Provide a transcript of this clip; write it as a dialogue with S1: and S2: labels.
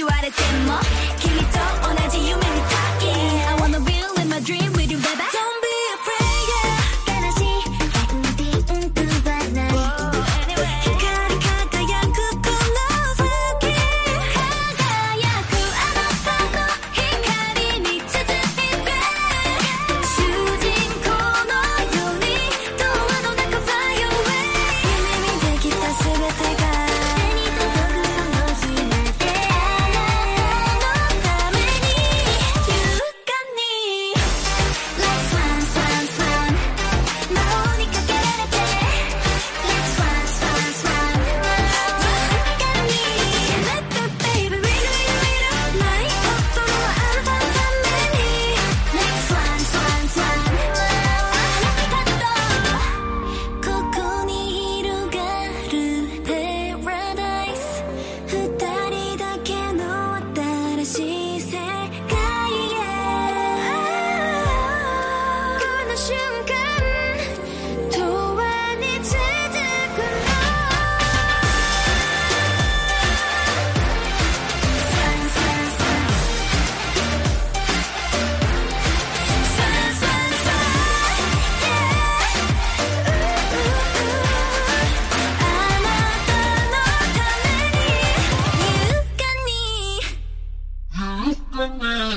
S1: 言われても
S2: 君と同じ Bye.